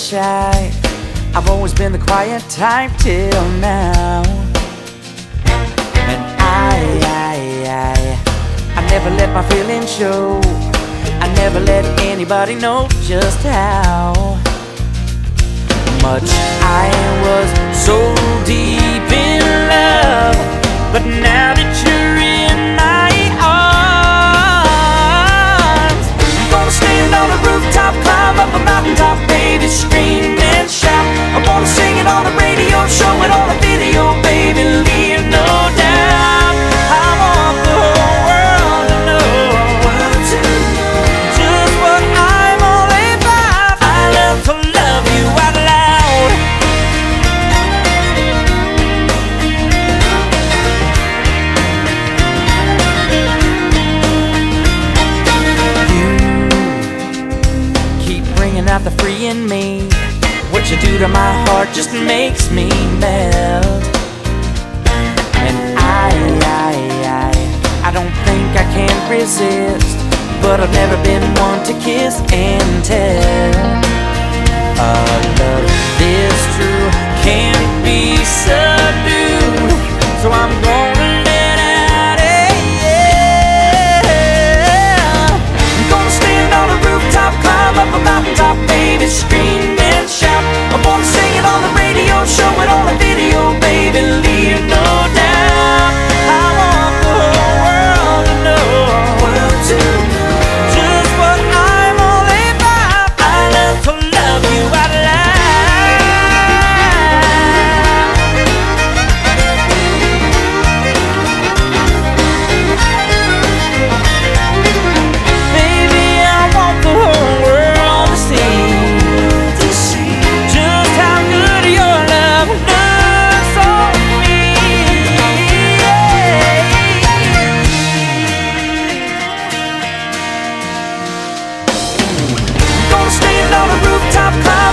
shy. I've always been the quiet type till now. And I, I, I, I never let my feelings show. I never let anybody know just how much I was so deep in love. But now on a rooftop, climb up a mountaintop, baby, scream and shout. I wanna sing it on the radio, out the free in me. What you do to my heart just makes me melt. And I, I, I, I don't think I can resist. But I've never been one to kiss and tell.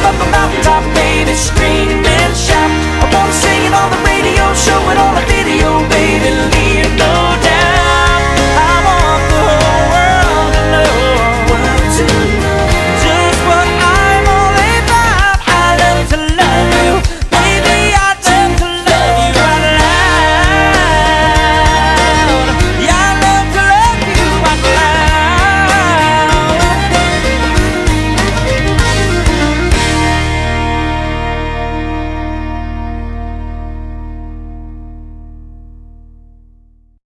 up a mountaintop, baby, screamed and shout.